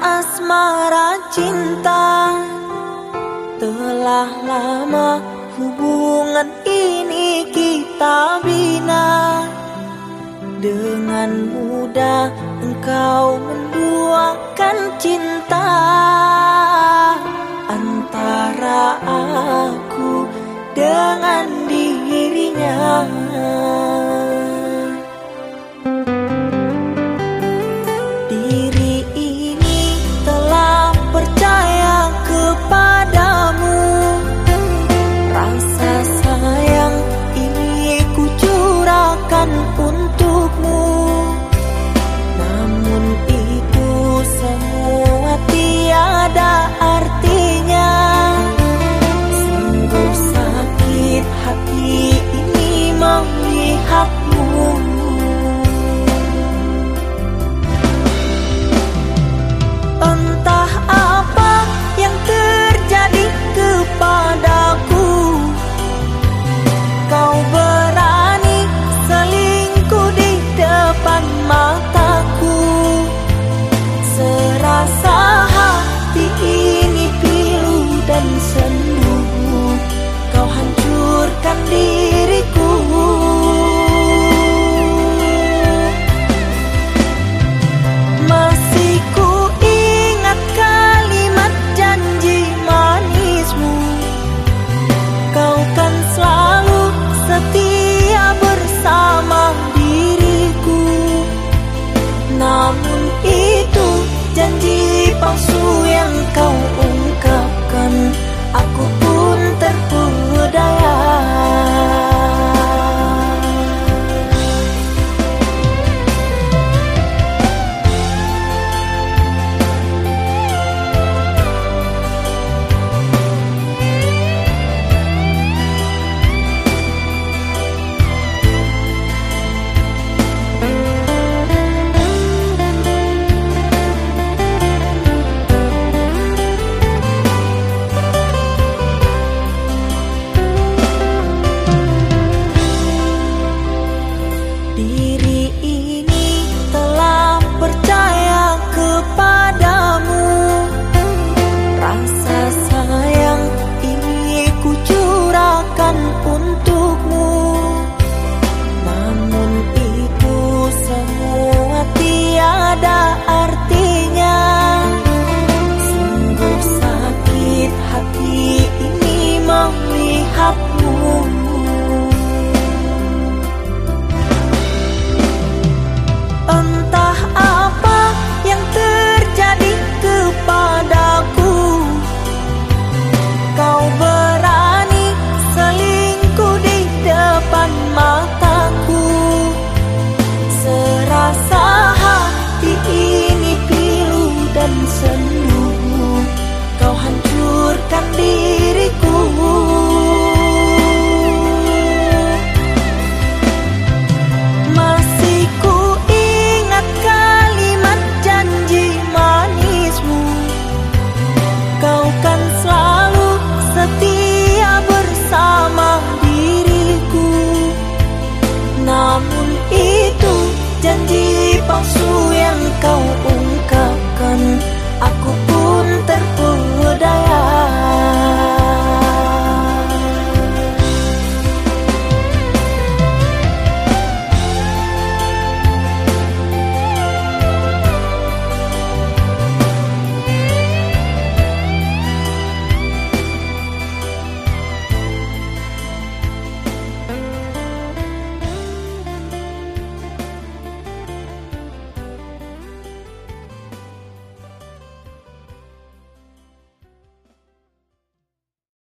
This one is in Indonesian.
Asmara cinta. Telah lama hubungan ini kita bina. Dengan mudah engkau menduakan cinta. Antara aku dengan dirinya takdir